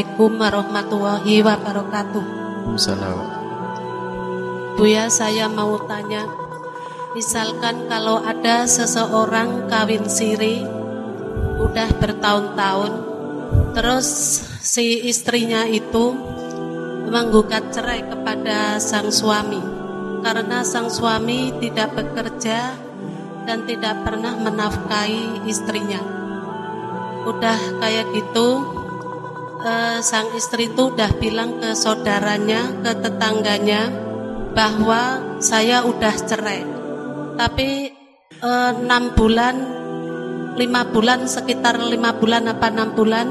Assalamualaikum warahmatullahi wabarakatuh. Salam. Buya saya mau tanya, misalkan kalau ada seseorang kawin siri udah bertahun-tahun, terus si istrinya itu menggugat cerai kepada sang suami karena sang suami tidak bekerja dan tidak pernah menafkahi istrinya. Udah kayak gitu, eh, sang istri itu udah bilang ke saudaranya, ke tetangganya bahwa saya udah cerai. Tapi eh, enam bulan, lima bulan sekitar lima bulan apa enam bulan,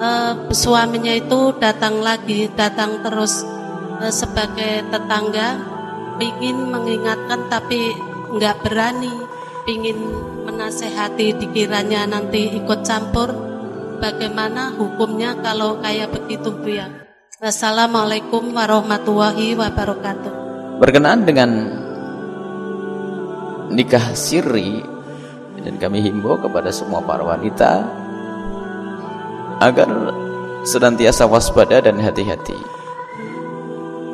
eh, suaminya itu datang lagi, datang terus eh, sebagai tetangga, ingin mengingatkan tapi nggak berani, ingin menasehati dikiranya nanti ikut campur bagaimana hukumnya kalau kayak begitu Bu ya. Assalamualaikum warahmatullahi wabarakatuh. Berkenaan dengan nikah siri dan kami himbau kepada semua para wanita agar senantiasa waspada dan hati-hati.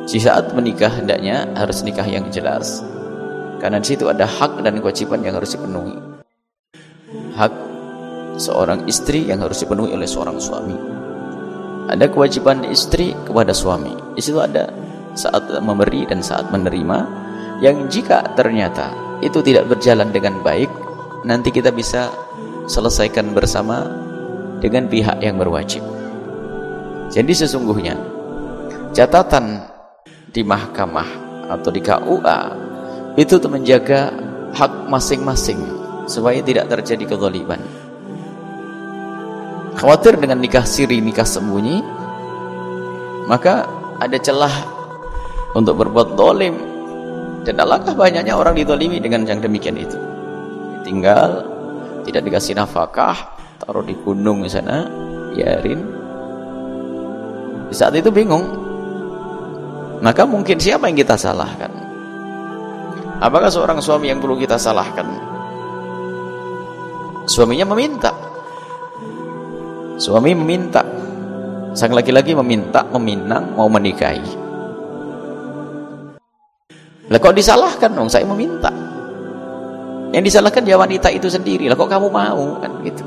Di saat menikah hendaknya harus nikah yang jelas. Karena di situ ada hak dan kewajiban yang harus dipenuhi. Seorang istri yang harus dipenuhi oleh seorang suami. Ada kewajiban istri kepada suami. Di situ ada saat memberi dan saat menerima yang jika ternyata itu tidak berjalan dengan baik, nanti kita bisa selesaikan bersama dengan pihak yang berwajib. Jadi sesungguhnya catatan di mahkamah atau di KUA itu menjaga hak masing-masing supaya tidak terjadi kezaliman khawatir dengan nikah siri, nikah sembunyi, maka ada celah untuk berbuat dolim. Dan alangkah banyaknya orang didolimi dengan yang demikian itu. Tinggal, tidak dikasih nafkah, taruh di gunung sana, biarin. Di saat itu bingung. Maka mungkin siapa yang kita salahkan? Apakah seorang suami yang perlu kita salahkan? Suaminya meminta Suami meminta, sang laki-laki meminta, meminang, mau menikahi. Lah kok disalahkan dong? Saya meminta. Yang disalahkan dia wanita itu sendiri. Lah kok kamu mau kan gitu?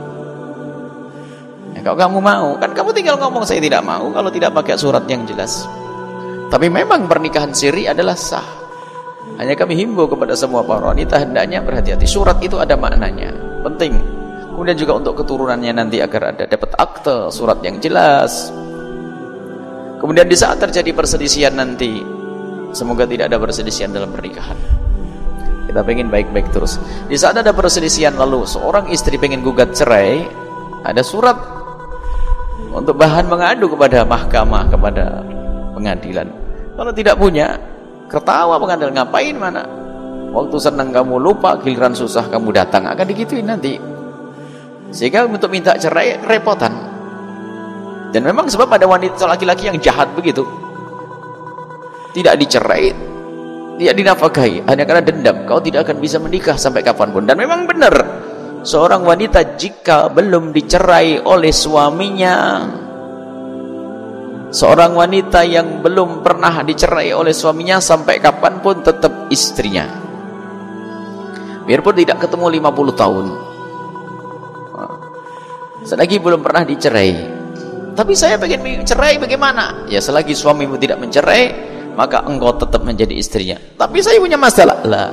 Ya, kalau kamu mau, kan kamu tinggal ngomong saya tidak mau kalau tidak pakai surat yang jelas. Tapi memang pernikahan siri adalah sah. Hanya kami himbau kepada semua para wanita hendaknya berhati-hati. Surat itu ada maknanya. Penting. Kemudian juga untuk keturunannya nanti agar ada dapat akte, surat yang jelas. Kemudian di saat terjadi perselisihan nanti, semoga tidak ada perselisihan dalam pernikahan. Kita pengen baik-baik terus. Di saat ada perselisihan lalu seorang istri pengen gugat cerai, ada surat untuk bahan mengadu kepada mahkamah, kepada pengadilan. Kalau tidak punya, ketawa pengadilan ngapain mana? Waktu senang kamu lupa, giliran susah kamu datang, akan digituin nanti. Sehingga untuk minta cerai repotan. Dan memang sebab ada wanita laki-laki yang jahat begitu. Tidak dicerai, tidak dinafkahi hanya karena dendam. Kau tidak akan bisa menikah sampai kapan pun. Dan memang benar. Seorang wanita jika belum dicerai oleh suaminya, seorang wanita yang belum pernah dicerai oleh suaminya sampai kapan pun tetap istrinya. Biarpun tidak ketemu 50 tahun, selagi belum pernah dicerai. Tapi saya pengen cerai bagaimana? Ya selagi suamimu tidak mencerai maka engkau tetap menjadi istrinya. Tapi saya punya masalah. Lah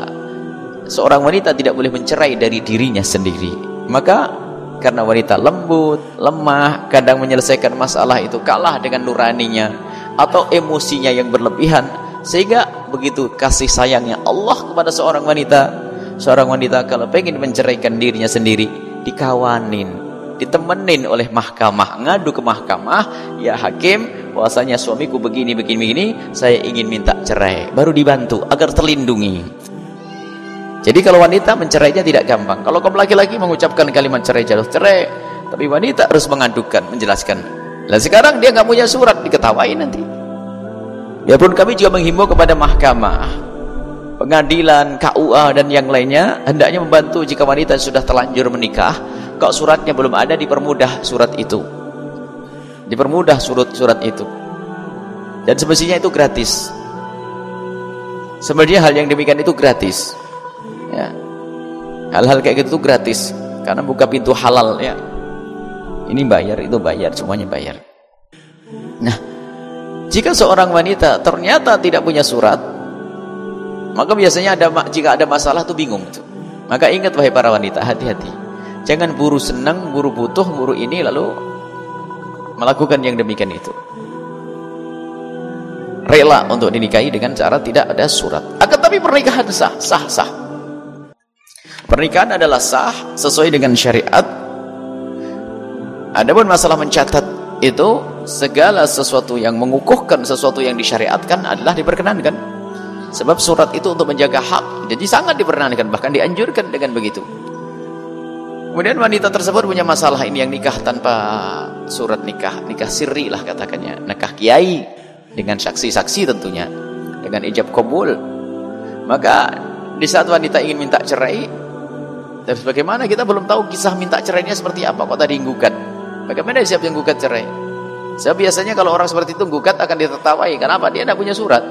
seorang wanita tidak boleh mencerai dari dirinya sendiri. Maka karena wanita lembut, lemah, kadang menyelesaikan masalah itu kalah dengan nuraninya atau emosinya yang berlebihan sehingga begitu kasih sayangnya Allah kepada seorang wanita seorang wanita kalau pengen menceraikan dirinya sendiri dikawanin ditemenin oleh mahkamah ngadu ke mahkamah ya hakim bahwasanya suamiku begini begini begini saya ingin minta cerai baru dibantu agar terlindungi. Jadi kalau wanita mencerainya tidak gampang. Kalau kaum laki-laki mengucapkan kalimat cerai jatuh cerai tapi wanita harus mengadukan menjelaskan lah sekarang dia nggak punya surat diketawain nanti. Biarpun kami juga menghimbau kepada mahkamah pengadilan, KUA dan yang lainnya hendaknya membantu jika wanita sudah terlanjur menikah kalau suratnya belum ada dipermudah surat itu. Dipermudah surat-surat itu. Dan semestinya itu gratis. Sebenarnya hal yang demikian itu gratis. Ya. Hal-hal kayak gitu itu gratis. Karena buka pintu halal ya. Ini bayar itu bayar. Semuanya bayar. Nah jika seorang wanita ternyata tidak punya surat maka biasanya ada jika ada masalah tuh bingung tuh. Maka ingat wahai para wanita hati-hati jangan buru senang buru butuh buru ini lalu melakukan yang demikian itu. Rela untuk dinikahi dengan cara tidak ada surat. Akan tapi pernikahan sah sah sah. Pernikahan adalah sah sesuai dengan syariat. Adapun masalah mencatat itu segala sesuatu yang mengukuhkan sesuatu yang disyariatkan adalah diperkenankan. Sebab surat itu untuk menjaga hak jadi sangat diperkenankan bahkan dianjurkan dengan begitu Kemudian wanita tersebut punya masalah ini yang nikah tanpa surat nikah, nikah sirri lah katakannya, nikah kiai dengan saksi-saksi tentunya, dengan ijab kabul. Maka di saat wanita ingin minta cerai, tapi bagaimana kita belum tahu kisah minta cerainya seperti apa. Kok tadi gugat? Bagaimana siap yang gugat cerai? Sebab biasanya kalau orang seperti itu gugat akan ditertawai. Kenapa? Dia tidak punya surat.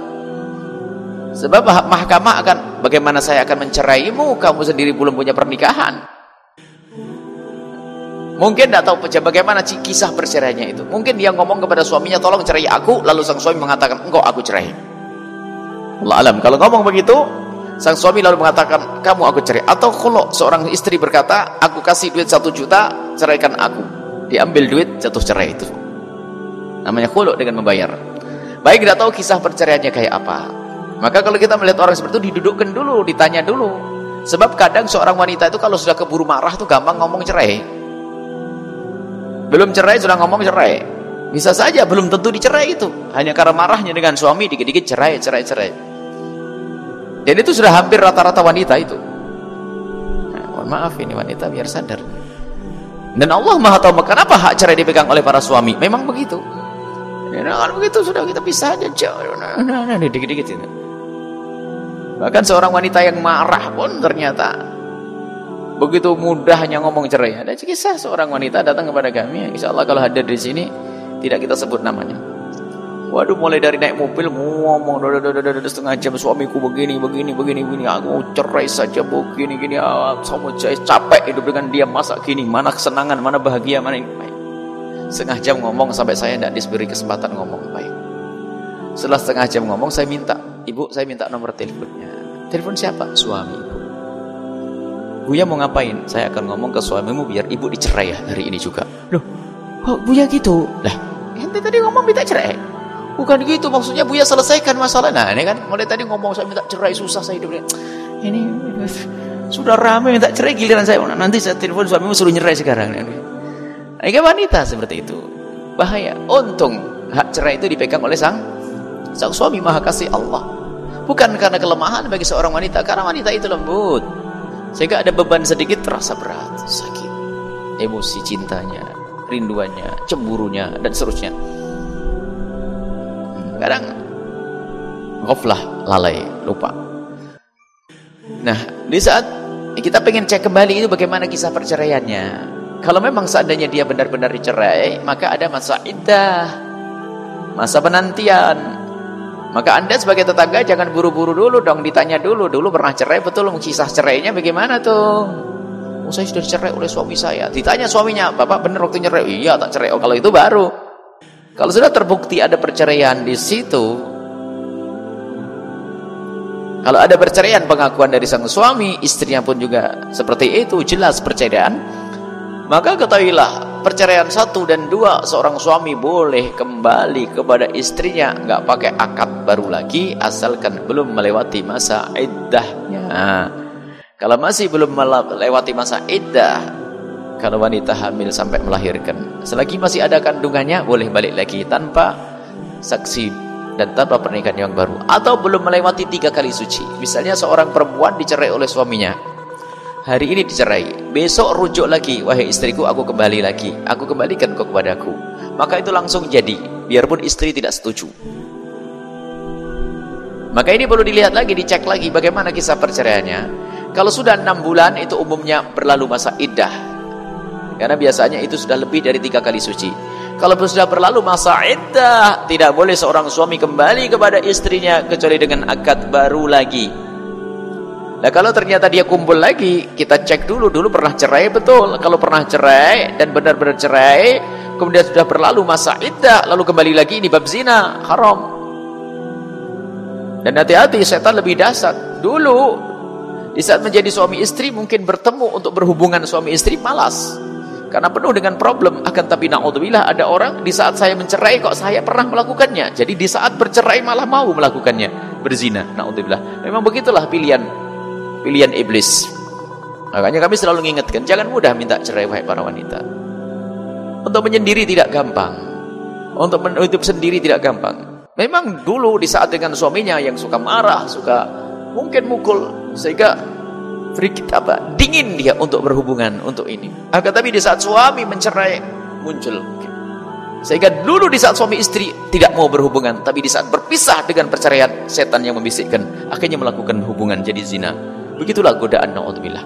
Sebab mahkamah akan bagaimana saya akan menceraimu? Kamu sendiri belum punya pernikahan. Mungkin tidak tahu bagaimana kisah perceraiannya itu. Mungkin dia ngomong kepada suaminya, tolong cerai aku. Lalu sang suami mengatakan, engkau aku cerai. Allah alam. Kalau ngomong begitu, sang suami lalu mengatakan, kamu aku cerai. Atau kalau seorang istri berkata, aku kasih duit satu juta, ceraikan aku. Diambil duit, jatuh cerai itu. Namanya khuluk dengan membayar. Baik tidak tahu kisah perceraiannya kayak apa. Maka kalau kita melihat orang seperti itu, didudukkan dulu, ditanya dulu. Sebab kadang seorang wanita itu kalau sudah keburu marah tuh gampang ngomong cerai. Belum cerai sudah ngomong cerai. Bisa saja belum tentu dicerai itu. Hanya karena marahnya dengan suami dikit-dikit cerai, cerai, cerai. Dan itu sudah hampir rata-rata wanita itu. Nah, mohon maaf ini wanita biar sadar. Dan Allah Maha tahu kenapa hak cerai dipegang oleh para suami. Memang begitu. Nah, kalau begitu sudah kita pisah aja. Nah, nah, nah, dikit-dikit itu. Bahkan seorang wanita yang marah pun ternyata begitu mudahnya ngomong cerai. Ada kisah seorang wanita datang kepada kami, insya Allah kalau hadir di sini tidak kita sebut namanya. Waduh mulai dari naik mobil ngomong setengah jam suamiku begini begini begini begini aku cerai saja begini gini ah, sama saya capek hidup dengan dia masa gini mana kesenangan mana bahagia mana ini baik. Setengah jam ngomong sampai saya tidak diberi kesempatan ngomong baik. Setelah setengah jam ngomong saya minta ibu saya minta nomor teleponnya. Telepon siapa? Suami. Buya mau ngapain? Saya akan ngomong ke suamimu biar ibu dicerai ya hari ini juga. Loh, kok Buya gitu? Lah, ente tadi ngomong minta cerai. Bukan gitu, maksudnya Buya selesaikan masalah. Nah, ini kan mulai tadi ngomong saya minta cerai susah saya hidupnya. Ini sudah ramai minta cerai giliran saya. Nanti saya telepon suamimu suruh nyerai sekarang. Ini kan wanita seperti itu. Bahaya. Untung hak cerai itu dipegang oleh sang sang suami maha kasih Allah. Bukan karena kelemahan bagi seorang wanita, karena wanita itu lembut. Sehingga ada beban sedikit terasa berat, sakit. Emosi cintanya, rinduannya, cemburunya, dan seterusnya. Kadang ngoflah, lalai, lupa. Nah, di saat kita pengen cek kembali itu bagaimana kisah perceraiannya. Kalau memang seandainya dia benar-benar dicerai, maka ada masa iddah, masa penantian, maka anda sebagai tetangga jangan buru-buru dulu dong, ditanya dulu. Dulu pernah cerai, betul kisah cerainya bagaimana tuh? Oh saya sudah cerai oleh suami saya. Ditanya suaminya, bapak benar waktu cerai? Iya tak cerai. Oh kalau itu baru. Kalau sudah terbukti ada perceraian di situ, kalau ada perceraian pengakuan dari sang suami, istrinya pun juga seperti itu, jelas perceraian, maka ketahuilah perceraian satu dan dua seorang suami boleh kembali kepada istrinya nggak pakai akad baru lagi asalkan belum melewati masa iddahnya. Kalau masih belum melewati masa iddah kalau wanita hamil sampai melahirkan selagi masih ada kandungannya boleh balik lagi tanpa saksi dan tanpa pernikahan yang baru. Atau belum melewati tiga kali suci. Misalnya seorang perempuan dicerai oleh suaminya. Hari ini dicerai, besok rujuk lagi, wahai istriku aku kembali lagi, aku kembalikan kau kepadaku. Maka itu langsung jadi, biarpun istri tidak setuju. Maka ini perlu dilihat lagi, dicek lagi bagaimana kisah perceraiannya. Kalau sudah enam bulan itu umumnya berlalu masa iddah. Karena biasanya itu sudah lebih dari tiga kali suci. Kalau sudah berlalu masa iddah, tidak boleh seorang suami kembali kepada istrinya kecuali dengan akad baru lagi. Nah kalau ternyata dia kumpul lagi, kita cek dulu, dulu pernah cerai betul. Kalau pernah cerai dan benar-benar cerai, kemudian sudah berlalu masa iddah, lalu kembali lagi ini bab zina, haram. Dan hati-hati setan lebih dasar. Dulu di saat menjadi suami istri mungkin bertemu untuk berhubungan suami istri malas. Karena penuh dengan problem. Akan tapi na'udzubillah ada orang di saat saya mencerai kok saya pernah melakukannya. Jadi di saat bercerai malah mau melakukannya. Berzina. Na'udzubillah. Memang begitulah pilihan pilihan iblis. Makanya kami selalu mengingatkan. Jangan mudah minta cerai wahai para wanita. Untuk menyendiri tidak gampang. Untuk hidup sendiri tidak gampang. Memang dulu di saat dengan suaminya yang suka marah, suka mungkin mukul. Sehingga sedikit apa dingin dia untuk berhubungan untuk ini. Akan tapi di saat suami mencerai muncul sehingga dulu di saat suami istri tidak mau berhubungan tapi di saat berpisah dengan perceraian setan yang membisikkan akhirnya melakukan hubungan jadi zina. Begitulah godaan naudzubillah.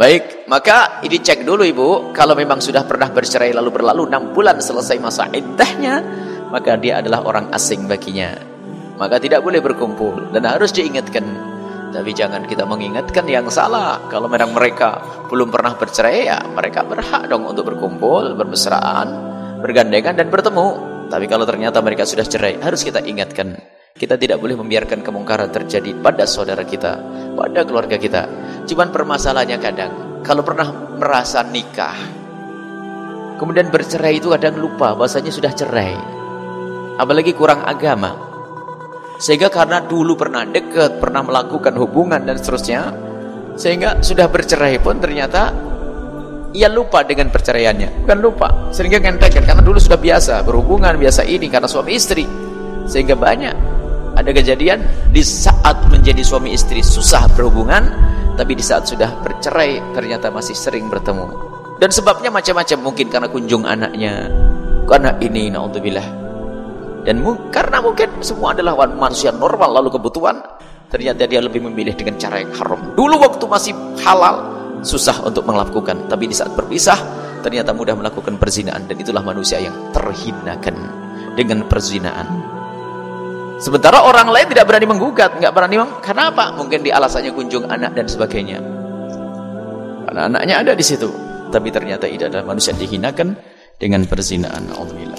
Baik maka ini cek dulu ibu. Kalau memang sudah pernah bercerai lalu berlalu 6 bulan selesai masa iddahnya maka dia adalah orang asing baginya maka tidak boleh berkumpul dan harus diingatkan tapi jangan kita mengingatkan yang salah. Kalau memang mereka belum pernah bercerai, ya mereka berhak dong untuk berkumpul, bermesraan, bergandengan dan bertemu. Tapi kalau ternyata mereka sudah cerai, harus kita ingatkan. Kita tidak boleh membiarkan kemungkaran terjadi pada saudara kita, pada keluarga kita. Cuman permasalahannya kadang, kalau pernah merasa nikah, kemudian bercerai itu kadang lupa bahasanya sudah cerai. Apalagi kurang agama. Sehingga karena dulu pernah dekat, pernah melakukan hubungan dan seterusnya, sehingga sudah bercerai pun ternyata ia lupa dengan perceraiannya. Bukan lupa, sehingga ngentekan karena dulu sudah biasa berhubungan, biasa ini karena suami istri. Sehingga banyak ada kejadian di saat menjadi suami istri susah berhubungan, tapi di saat sudah bercerai ternyata masih sering bertemu. Dan sebabnya macam-macam, mungkin karena kunjung anaknya, karena ini naudzubillah dan karena mungkin semua adalah manusia normal lalu kebutuhan, ternyata dia lebih memilih dengan cara yang haram. Dulu waktu masih halal, susah untuk melakukan. Tapi di saat berpisah, ternyata mudah melakukan perzinaan. Dan itulah manusia yang terhinakan dengan perzinaan. Sementara orang lain tidak berani menggugat, nggak berani meng Kenapa? Mungkin di alasannya kunjung anak dan sebagainya. Karena anaknya ada di situ. Tapi ternyata itu adalah manusia dihinakan dengan perzinaan. Alhamdulillah.